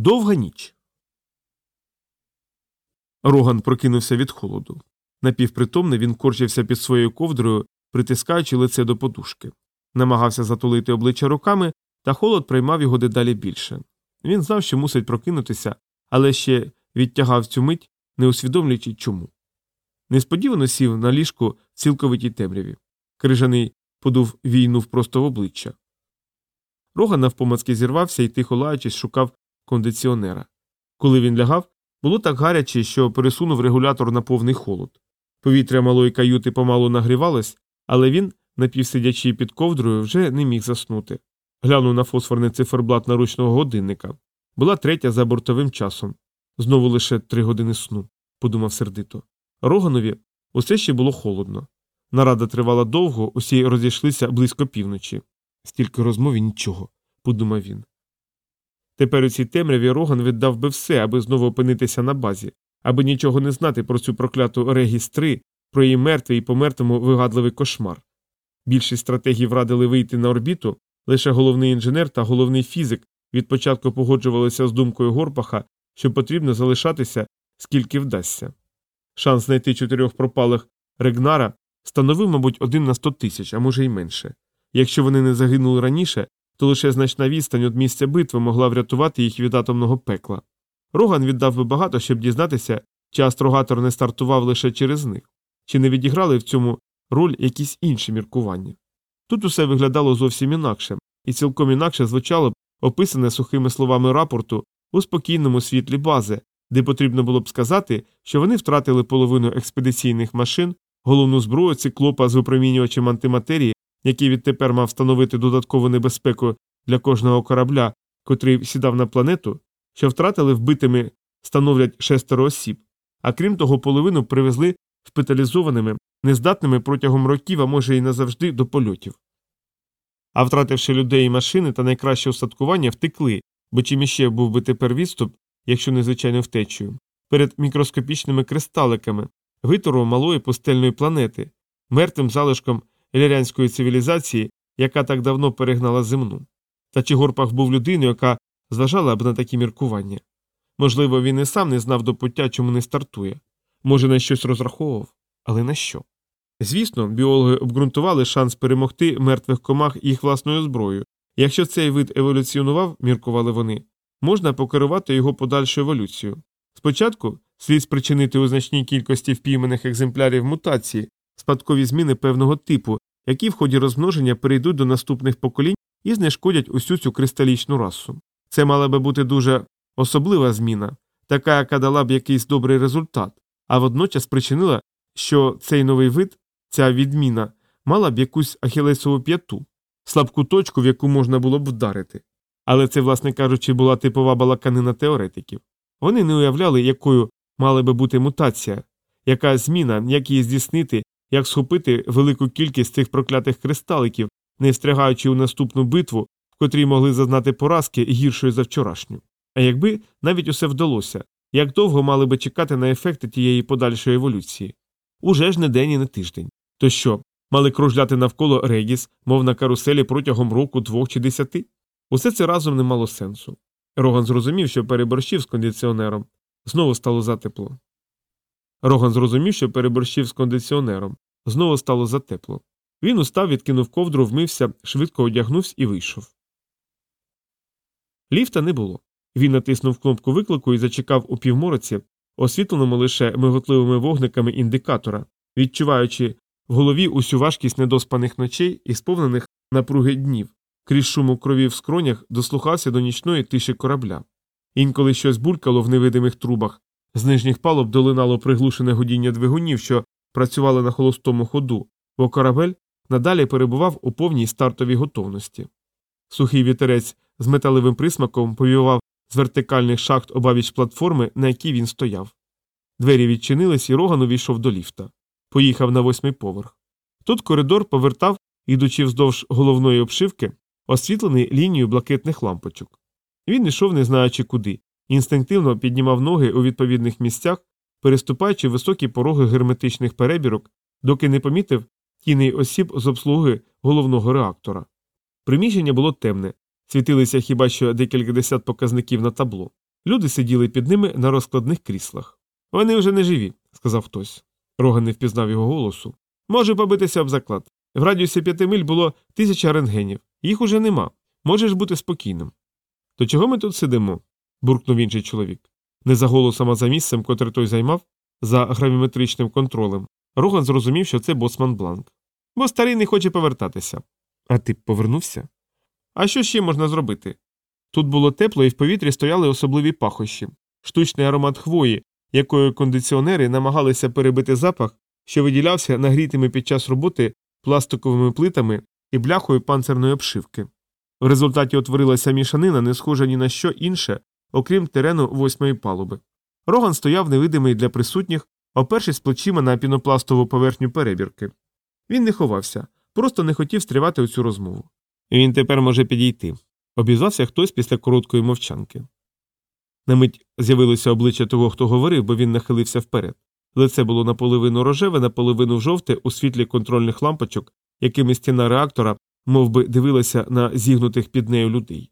Довга ніч. Роган прокинувся від холоду. Напівпритомний він корчився під своєю ковдрою, притискаючи лице до подушки. Намагався затулити обличчя руками, та холод приймав його дедалі більше. Він знав, що мусить прокинутися, але ще відтягав цю мить, не усвідомлюючи чому. Несподівано сів на ліжку в цілковитій темряві. Крижаний подув війнув просто в обличчя. Роган навпомацки зірвався і тихо лаючись шукав кондиціонера. Коли він лягав, було так гаряче, що пересунув регулятор на повний холод. Повітря малої каюти помалу нагрівалось, але він, напівсидячи під ковдрою, вже не міг заснути. Глянув на фосфорний циферблат наручного годинника. Була третя за бортовим часом. Знову лише три години сну, подумав сердито. Роганові усе ще було холодно. Нарада тривала довго, усі розійшлися близько півночі. Стільки розмов і нічого, подумав він. Тепер у цій темряві Роган віддав би все, аби знову опинитися на базі, аби нічого не знати про цю прокляту Регіс 3, про її мертвий і помертвому вигадливий кошмар. Більшість стратегів радили вийти на орбіту, лише головний інженер та головний фізик від початку погоджувалися з думкою Горпаха, що потрібно залишатися, скільки вдасться. Шанс знайти чотирьох пропалих Регнара становив, мабуть, один на сто тисяч, а може й менше. Якщо вони не загинули раніше, то лише значна відстань від місця битви могла врятувати їх від атомного пекла. Роган віддав би багато, щоб дізнатися, чи астрогатор не стартував лише через них, чи не відіграли в цьому роль якісь інші міркування. Тут усе виглядало зовсім інакше, і цілком інакше звучало б описане сухими словами рапорту у спокійному світлі бази, де потрібно було б сказати, що вони втратили половину експедиційних машин, головну зброю циклопа з випромінювачем антиматерії, який відтепер мав встановити додаткову небезпеку для кожного корабля, котрий сідав на планету, що втратили вбитими становлять шестеро осіб, а крім того, половину привезли шпиталізованими, нездатними протягом років, а може й назавжди до польотів. А втративши людей і машини та найкраще устаткування, втекли, бо чим іще був би тепер відступ, якщо не звичайно втечею, перед мікроскопічними кристаликами, витору малої пустельної планети, мертвим залишком елярянської цивілізації, яка так давно перегнала земну. Та чи Горпах був людиною, яка зважала б на такі міркування? Можливо, він і сам не знав до пуття, чому не стартує, може, на щось розраховував, але на що? Звісно, біологи обґрунтували шанс перемогти мертвих комах їх власною зброєю. Якщо цей вид еволюціонував, міркували вони, можна покерувати його подальшу еволюцію. Спочатку слід спричинити у значній кількості впійманих екземплярів мутації, спадкові зміни певного типу, які в ході розмноження перейдуть до наступних поколінь і знешкодять усю цю кристалічну расу. Це мала би бути дуже особлива зміна, така, яка дала б якийсь добрий результат, а водночас причинила, що цей новий вид, ця відміна, мала б якусь ахілесову п'яту, слабку точку, в яку можна було б вдарити. Але це, власне кажучи, була типова балаканина теоретиків. Вони не уявляли, якою мала би бути мутація, яка зміна, як її здійснити, як схопити велику кількість цих проклятих кристаликів, не встрягаючи у наступну битву, в котрій могли зазнати поразки гіршої за вчорашню. А якби навіть усе вдалося, як довго мали би чекати на ефекти тієї подальшої еволюції? Уже ж не день і не тиждень. То що, мали кружляти навколо Регіс, мов на каруселі протягом року, двох чи десяти? Усе це разом не мало сенсу. Роган зрозумів, що переборщив з кондиціонером. Знову стало затепло. Роган зрозумів, що переборщив з кондиціонером. Знову стало затепло. Він устав, відкинув ковдру, вмився, швидко одягнувся і вийшов. Ліфта не було. Він натиснув кнопку виклику і зачекав у півмороці, освітленому лише миготливими вогниками індикатора, відчуваючи в голові усю важкість недоспаних ночей і сповнених напруги днів, крізь шуму крові в скронях дослухався до нічної тиші корабля. Інколи щось булькало в невидимих трубах, з нижніх палуб долинало приглушене годіння двигунів, що працювали на холостому ходу, бо корабель надалі перебував у повній стартовій готовності. Сухий вітерець з металевим присмаком повівав з вертикальних шахт обабіч платформи, на якій він стояв. Двері відчинились, і Роган увійшов до ліфта. Поїхав на восьмий поверх. Тут коридор повертав, ідучи вздовж головної обшивки, освітлений лінією блакитних лампочок. Він йшов, не знаючи куди, інстинктивно піднімав ноги у відповідних місцях, переступаючи високі пороги герметичних перебірок, доки не помітив тіней осіб з обслуги головного реактора. Приміщення було темне, світилися хіба що декілька десят показників на табло. Люди сиділи під ними на розкладних кріслах. Вони вже не живі, сказав хтось. Роган не впізнав його голосу. Може побитися об заклад. В радіусі п'яти миль було тисяча рентгенів. Їх уже нема. Можеш бути спокійним. То чого ми тут сидимо? Буркнув інший чоловік. Не за голосом, а за місцем, котре той займав, за гравіметричним контролем. Роган зрозумів, що це боцман Бланк. Бо старий не хоче повертатися. А ти б повернувся? А що ще можна зробити? Тут було тепло і в повітрі стояли особливі пахощі, штучний аромат хвої, якою кондиціонери намагалися перебити запах, що виділявся нагрітими під час роботи пластиковими плитами і бляхою панцерної обшивки. В результаті утворилася мішанина, не схожа ні на що інше, окрім терену восьмої палуби. Роган стояв невидимий для присутніх, опершись плечима на пінопластову поверхню перебірки. Він не ховався, просто не хотів стривати у цю розмову. Він тепер може підійти, обізвався хтось після короткої мовчанки. На мить з'явилося обличчя того, хто говорив, бо він нахилився вперед. Лице було наполовину рожеве, наполовину жовте у світлі контрольних лампочок, якими стіна реактора мов би, дивилася на зігнутих під нею людей.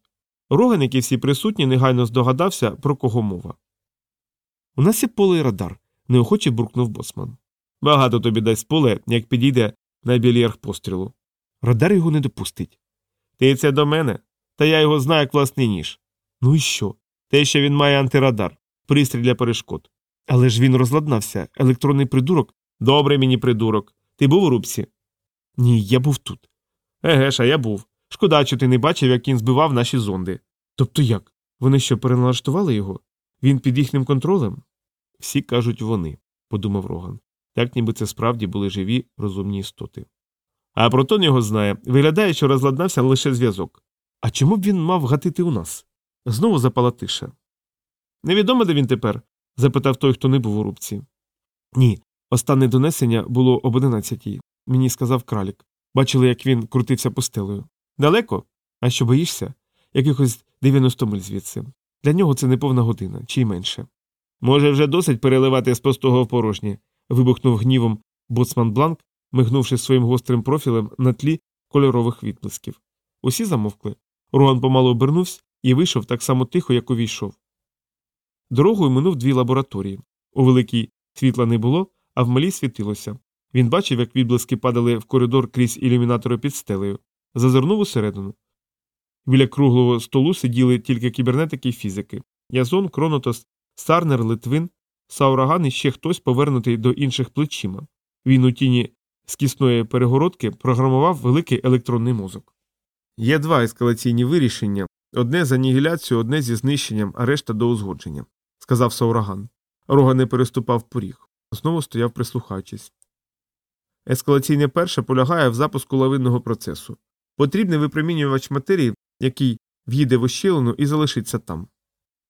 Роган, як і всі присутні, негайно здогадався, про кого мова. У нас є поле і радар, неохоче буркнув боцман. Багато тобі дасть поле, як підійде на білірг пострілу. Радар його не допустить. Ти це до мене? Та я його знаю як власний ніж. Ну і що? Те, що він має антирадар, пристрій для перешкод. Але ж він розладнався, електронний придурок. Добре мені придурок. Ти був у рубці? Ні, я був тут. Еге ж, а я був. Шкода, що ти не бачив, як він збивав наші зонди. Тобто як? Вони що, переналаштували його? Він під їхнім контролем? Всі кажуть вони, подумав Роган. Так ніби це справді були живі розумні істоти. А Протон його знає, виглядає, що розладнався лише зв'язок. А чому б він мав гатити у нас? Знову запала тиша. Невідомо, де він тепер? запитав той, хто не був у рубці. Ні. Останнє донесення було об одинадцятій. Мені сказав кралік. Бачили, як він крутився пустелею. Далеко? А що боїшся? Якихось 90 миль звідси. Для нього це не повна година, чи й менше. Може, вже досить переливати з пустого в порожнє. вибухнув гнівом боцман Бланк, мигнувши своїм гострим профілем на тлі кольорових відблисків. Усі замовкли. Руан помалу обернувся і вийшов так само тихо, як увійшов. Дорогою минув дві лабораторії. У великій світла не було, а в малій світилося. Він бачив, як відблиски падали в коридор крізь ілюмінатори під стелею, зазирнув усередину. Біля круглого столу сиділи тільки кібернетики і фізики Язон, Кронотос, Сарнер, Литвин, Саураган і ще хтось повернутий до інших плечима. Він у тіні скісної перегородки програмував великий електронний мозок. Є два ескалаційні вирішення одне з анігіляцією, одне зі знищенням, а решта до узгодження, сказав Саураган. Рога не переступав поріг. Знову стояв прислухаючись. Ескалаційне перше полягає в запуску лавинного процесу. Потрібний випромінювач матерії, який в'їде в ощілину і залишиться там.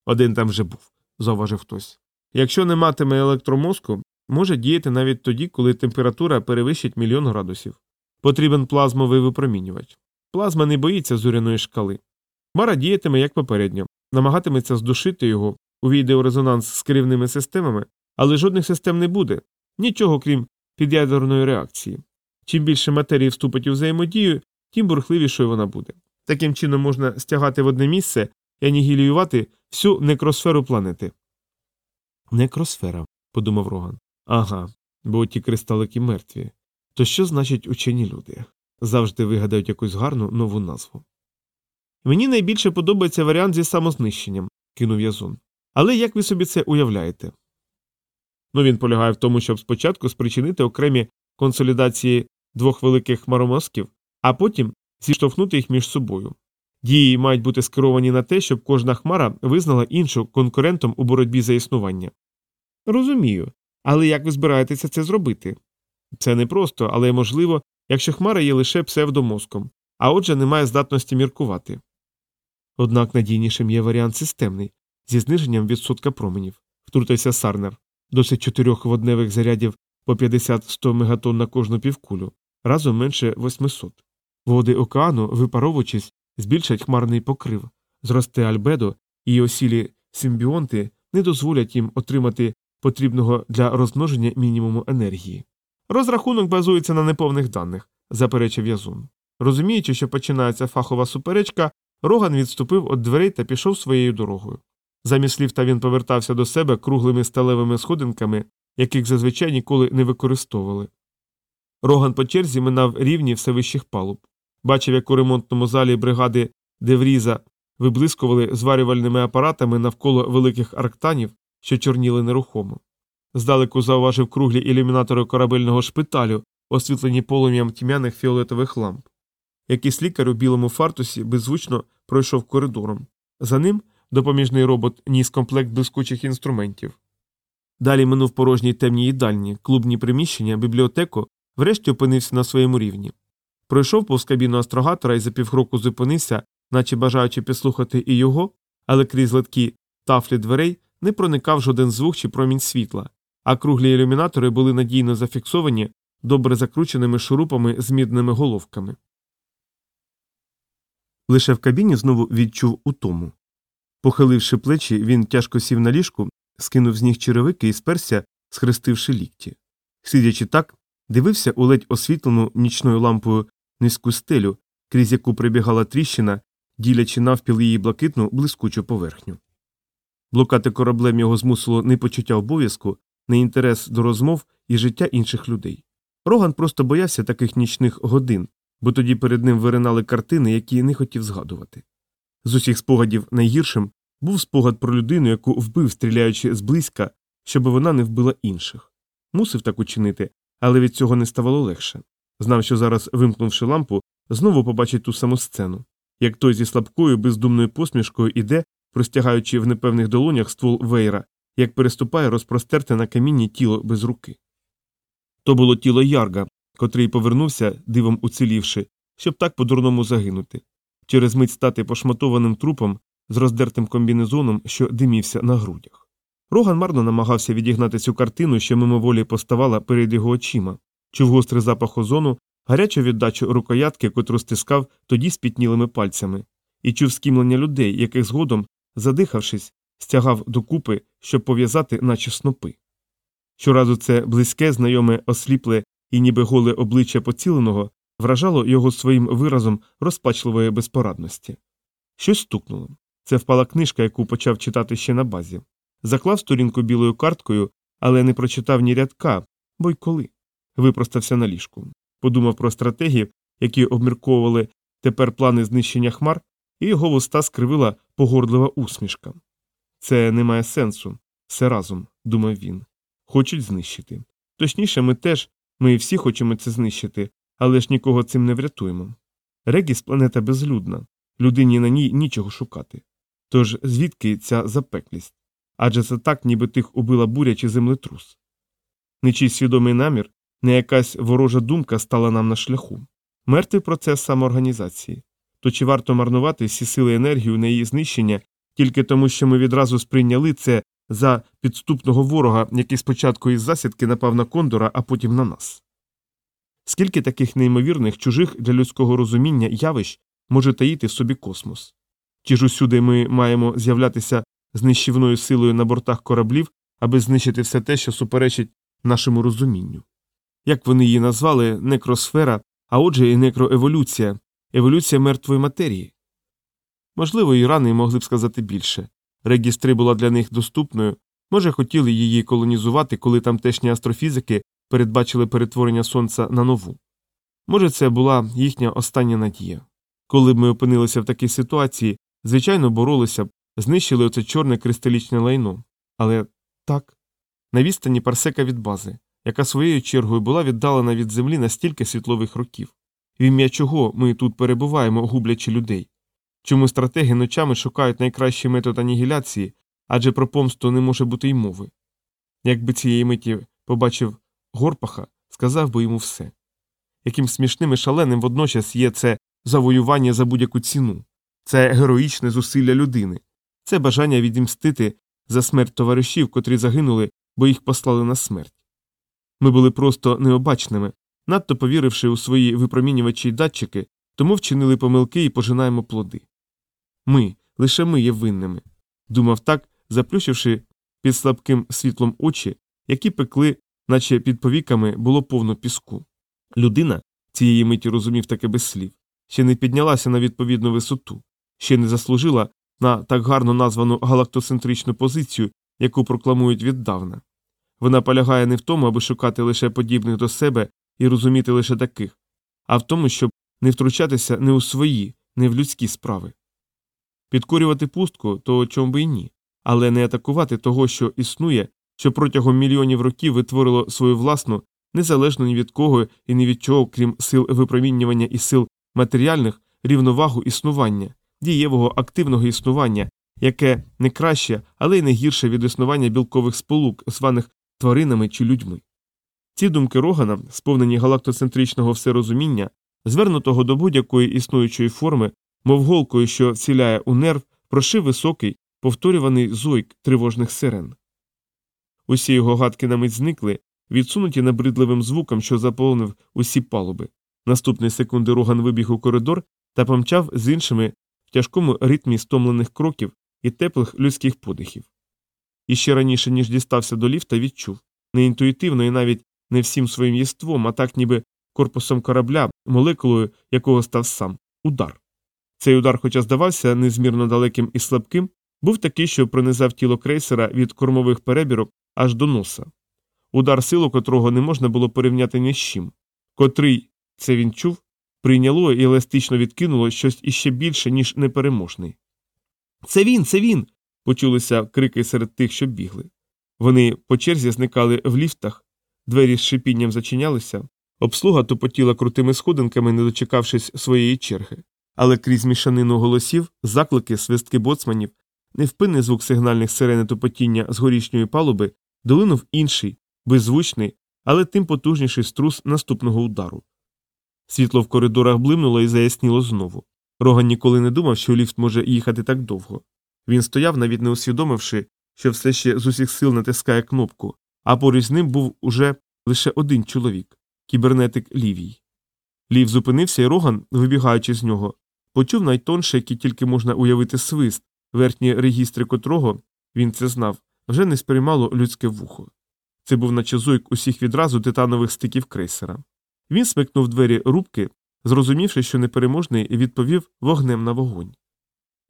Один там вже був, зауважив хтось. Якщо не матиме електромозку, може діяти навіть тоді, коли температура перевищить мільйон градусів. Потрібен плазмовий випромінювач. Плазма не боїться зоряної шкали. Мара діятиме як попередньо, намагатиметься здушити його, увійде у резонанс з керівними системами, але жодних систем не буде, нічого крім під'ядерної реакції. Чим більше матерії вступить у взаємодію, тим бурхливішою вона буде. Таким чином можна стягати в одне місце і анігілювати всю некросферу планети. Некросфера, подумав Роган. Ага, бо ті кристалики мертві. То що значить учені люди? Завжди вигадають якусь гарну нову назву. Мені найбільше подобається варіант зі самознищенням, кинув Язон. Але як ви собі це уявляєте? Ну він полягає в тому, щоб спочатку спричинити окремі консолідації двох великих хмаромозків, а потім зіштовхнути їх між собою. Дії мають бути скеровані на те, щоб кожна хмара визнала іншу конкурентом у боротьбі за існування. Розумію. Але як ви збираєтеся це зробити? Це непросто, але можливо, якщо хмара є лише псевдомозком, а отже немає здатності міркувати. Однак надійнішим є варіант системний зі зниженням відсотка променів, втрутився Сарнер, досить чотирьох водневих зарядів по 50-100 мегатон на кожну півкулю, разом менше 800. Води океану, випаровуючись, збільшать хмарний покрив, зросте альбедо і осілі симбіонти не дозволять їм отримати потрібного для розмноження мінімуму енергії. Розрахунок базується на неповних даних, заперечив Язун. Розуміючи, що починається фахова суперечка, Роган відступив від дверей та пішов своєю дорогою. Замість ліфта він повертався до себе круглими сталевими сходинками, яких зазвичай ніколи не використовували. Роган по черзі минав рівні все вищих палуб. Бачив, як у ремонтному залі бригади Девріза виблискували зварювальними апаратами навколо великих арктанів, що чорніли нерухомо. Здалеку зауважив круглі ілюмінатори корабельного шпиталю, освітлені полум'ям тьмяних фіолетових ламп. Якийсь лікар у білому фартусі беззвучно пройшов коридором. За ним допоміжний робот ніс комплект блискучих інструментів. Далі минув порожній темні їдальні, клубні приміщення, бібліотеку, врешті опинився на своєму рівні. Пройшов повз кабіну астрогатора і за півкроку зупинився, наче бажаючи підслухати і його, але крізь литкі тафлі дверей не проникав жоден звук чи промінь світла, а круглі ілюмінатори були надійно зафіксовані добре закрученими шурупами з мідними головками. Лише в кабіні знову відчув утому. Похиливши плечі, він тяжко сів на ліжку, скинув з ніг черевики і сперся, схрестивши лікті. Сидячи так, дивився у ледь освітлену нічною лампою низьку стелю, крізь яку прибігала тріщина, ділячи навпіл її блакитну блискучу поверхню. Блукати кораблем його змусило не почуття обов'язку, не інтерес до розмов і життя інших людей. Роган просто боявся таких нічних годин, бо тоді перед ним виринали картини, які не хотів згадувати. З усіх спогадів найгіршим був спогад про людину, яку вбив, стріляючи зблизька, щоб вона не вбила інших. Мусив так учинити, але від цього не ставало легше. Знав, що зараз, вимкнувши лампу, знову побачить ту саму сцену, як той зі слабкою, бездумною посмішкою іде, простягаючи в непевних долонях ствол вейра, як переступає розпростерте на камінні тіло без руки. То було тіло Ярга, котрий повернувся, дивом уцілівши, щоб так по-дурному загинути, через мить стати пошматованим трупом з роздертим комбінезоном, що димівся на грудях. Роган марно намагався відігнати цю картину, що мимоволі поставала перед його очима, чув гострий запах озону, гарячу віддачу рукоятки, котру стискав тоді спітнілими пальцями, і чув скімлення людей, яких згодом, задихавшись, стягав докупи, щоб пов'язати, наче снопи. Щоразу це близьке, знайоме, осліпле і ніби голе обличчя поціленого вражало його своїм виразом розпачливої безпорадності. Щось стукнуло. Це впала книжка, яку почав читати ще на базі. Заклав сторінку білою карткою, але не прочитав ні рядка, бо й коли. Випростався на ліжку. Подумав про стратегії, які обмірковували тепер плани знищення хмар, і його вуста скривила погордлива усмішка. Це не має сенсу, все разом, думав він. Хочуть знищити. Точніше, ми теж, ми всі хочемо це знищити, але ж нікого цим не врятуємо. Регіс планета безлюдна, людині на ній нічого шукати. Тож звідки ця запеклість? Адже це так, ніби тих убила буря чи землетрус. Не чий свідомий намір, не якась ворожа думка стала нам на шляху. Мертвий процес самоорганізації. То чи варто марнувати всі сили енергію на її знищення тільки тому, що ми відразу сприйняли це за підступного ворога, який спочатку із засідки напав на кондора, а потім на нас? Скільки таких неймовірних, чужих для людського розуміння явищ може таїти в собі космос? Чи ж усюди ми маємо з'являтися з нищівною силою на бортах кораблів, аби знищити все те, що суперечить нашому розумінню? Як вони її назвали, некросфера, а отже, і некроеволюція, еволюція мертвої матерії? Можливо, і рани могли б сказати більше. Регістри була для них доступною, може, хотіли її колонізувати, коли тамтешні астрофізики передбачили перетворення сонця на нову. Може, це була їхня остання надія. Коли б ми опинилися в такій ситуації, звичайно, боролися б, знищили оце чорне кристалічне лайно. Але так, на відстані парсека від бази, яка своєю чергою була віддалена від землі на стільки світлових років. В ім'я чого ми тут перебуваємо, гублячи людей? Чому стратеги ночами шукають найкращий метод анігіляції, адже про помсту не може бути й мови. Якби цієї миті побачив Горпаха, сказав би йому все. Яким смішним і шаленим водночас є це завоювання за будь-яку ціну, це героїчне зусилля людини, це бажання відімстити за смерть товаришів, котрі загинули, бо їх послали на смерть. Ми були просто необачними, надто повіривши у свої випромінювачі й датчики, тому вчинили помилки і пожинаємо плоди. Ми, лише ми є винними. Думав так, заплющивши під слабким світлом очі, які пекли, наче під повіками було повно піску. Людина, цієї миті розумів таке без слів, ще не піднялася на відповідну висоту, ще не заслужила на так гарно названу галактоцентричну позицію, яку прокламують віддавна. Вона полягає не в тому, аби шукати лише подібних до себе і розуміти лише таких, а в тому, щоб не втручатися не у свої, не в людські справи. Підкорювати пустку то чому би і ні, але не атакувати того, що існує, що протягом мільйонів років витворило свою власну, незалежно ні від кого і ні від чого, крім сил випромінювання і сил матеріальних, рівновагу існування, дієвого активного існування, яке не краще, але й не гірше від існування білкових сполук, званих тваринами чи людьми. Ці думки Рогана, сповнені галактоцентричного всерозуміння, звернутого до будь-якої існуючої форми, мов голкою, що вціляє у нерв, прошив високий, повторюваний зойк тривожних сирен. Усі його гадки на мить зникли, відсунуті набридливим звуком, що заповнив усі палуби. Наступної секунди Роган вибіг у коридор та помчав з іншими в тяжкому ритмі стомлених кроків і теплих людських подихів. І ще раніше, ніж дістався до ліфта, відчув не інтуїтивно і навіть не всім своїм єством, а так ніби корпусом корабля, молекулою якого став сам удар. Цей удар, хоча здавався незмірно далеким і слабким, був такий, що пронизав тіло крейсера від кормових перебірок аж до носа. Удар силу котрого не можна було порівняти ні з чим, котрий, це він чув, прийняло і еластично відкинуло щось іще більше, ніж непереможний. Це він, це він. Почулися крики серед тих, що бігли. Вони по черзі зникали в ліфтах, двері з шипінням зачинялися, обслуга тупотіла крутими сходинками, не дочекавшись своєї черги. Але крізь мішанину голосів, заклики, свистки боцманів, невпинний звук сигнальних сирени тупотіння з горішньої палуби долинув інший, беззвучний, але тим потужніший струс наступного удару. Світло в коридорах блимнуло і заясніло знову. Роган ніколи не думав, що ліфт може їхати так довго. Він стояв, навіть не усвідомивши, що все ще з усіх сил натискає кнопку, а поруч з ним був уже лише один чоловік кібернетик Лівій. Лів зупинився, і Роган, вибігаючи з нього, почув найтонше, який тільки можна уявити свист, верхні регістри котрого він це знав, вже не сприймало людське вухо. Це був наче зойк усіх відразу титанових стиків крейсера. Він смикнув двері рубки, зрозумівши, що непереможний, відповів вогнем на вогонь.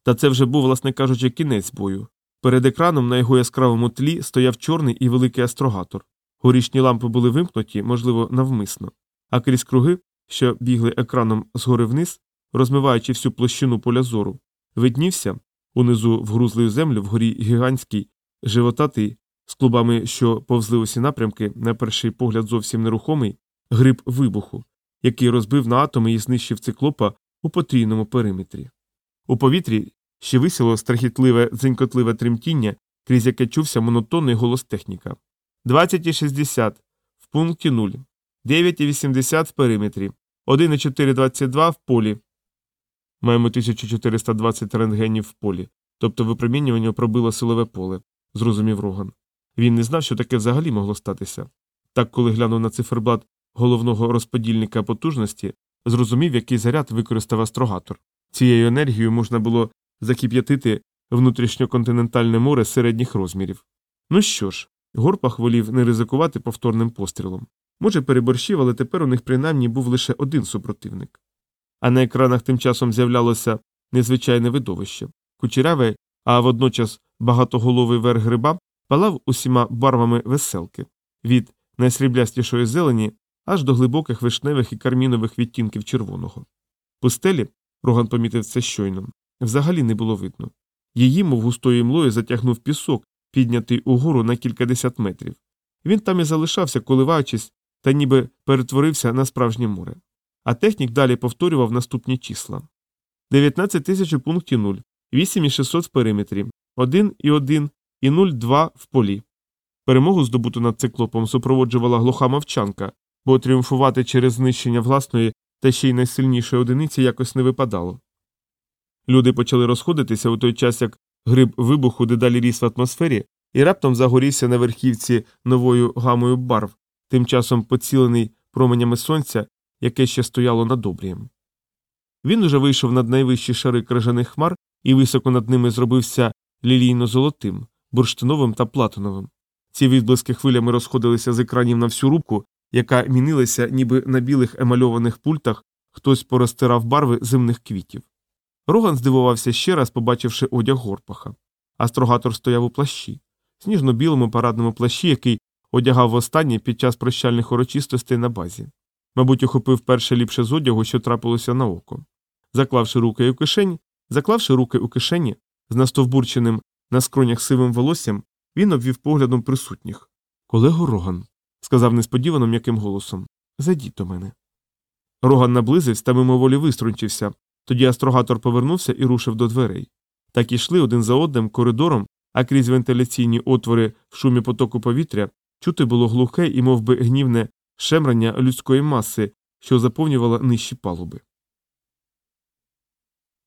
Та це вже був, власне кажучи, кінець бою. Перед екраном на його яскравому тлі стояв чорний і великий астрогатор. Горішні лампи були вимкнуті, можливо, навмисно, а крізь круги, що бігли екраном згори вниз, розмиваючи всю площину поля зору, виднівся унизу вгрузлою землю вгорі гігантський, животатий, з клубами, що повзли усі напрямки, на перший погляд зовсім нерухомий, гриб вибуху, який розбив на атоми і знищив циклопа у потрійному периметрі. У повітрі ще висіло страхітливе дзенькотливе тремтіння, крізь яке чувся монотонний голос техніка. 20,60 в пункті 0, 9,80 в периметрі, 1,422 в полі. Маємо 1420 рентгенів в полі, тобто випромінювання пробило силове поле, зрозумів Роган. Він не знав, що таке взагалі могло статися. Так, коли глянув на циферблат головного розподільника потужності, зрозумів, який заряд використав астрогатор. Цією енергією можна було закип'ятити внутрішньоконтинентальне море середніх розмірів. Ну що ж, Горпах волів не ризикувати повторним пострілом. Може, переборщив, але тепер у них принаймні був лише один супротивник. А на екранах тим часом з'являлося незвичайне видовище кучеряве, а водночас багатоголовий верх гриба палав усіма барвами веселки від найсріблястішої зелені аж до глибоких вишневих і кармінових відтінків червоного. Пустелі, Роган помітив це щойно, взагалі не було видно. Її, мов густою млою, затягнув пісок, піднятий угору на кількадесят метрів. Він там і залишався, коливаючись, та ніби перетворився на справжнє море. А технік далі повторював наступні числа 19 тисяч у пункті 0, 8600 в периметрі, 1 і 1 і 0,2 в полі. Перемогу здобуту над циклопом супроводжувала глуха мовчанка, бо тріумфувати через знищення власної та ще й найсильнішої одиниці якось не випадало. Люди почали розходитися у той час, як гриб вибуху дедалі ріс в атмосфері і раптом загорівся на верхівці новою гамою барв, тим часом поцілений променями сонця, яке ще стояло над обрієм. Він уже вийшов над найвищі шари крижаних хмар і високо над ними зробився лілійно золотим, бурштиновим та платиновим. Ці відблиски хвилями розходилися з екранів на всю рубку, яка мінилася, ніби на білих емальованих пультах хтось порозтирав барви земних квітів. Роган здивувався ще раз, побачивши одяг горпаха. Астрогатор стояв у плащі, сніжно-білому парадному плащі, який одягав востаннє під час прощальних урочистостей на базі. Мабуть, ухопив перше ліпше з одягу, що трапилося на око. Заклавши руки у кишені, заклавши руки у кишені, з настовбурченим на скронях сивим волоссям, він обвів поглядом присутніх. Колего Роган, сказав несподівано м'яким голосом, зайдіть до мене. Роган наблизився та мимоволі виструнчився, тоді астрогатор повернувся і рушив до дверей. Так ішли один за одним коридором, а крізь вентиляційні отвори в шумі потоку повітря чути було глухе і мов би, гнівне шемрання людської маси, що заповнювала нижчі палуби.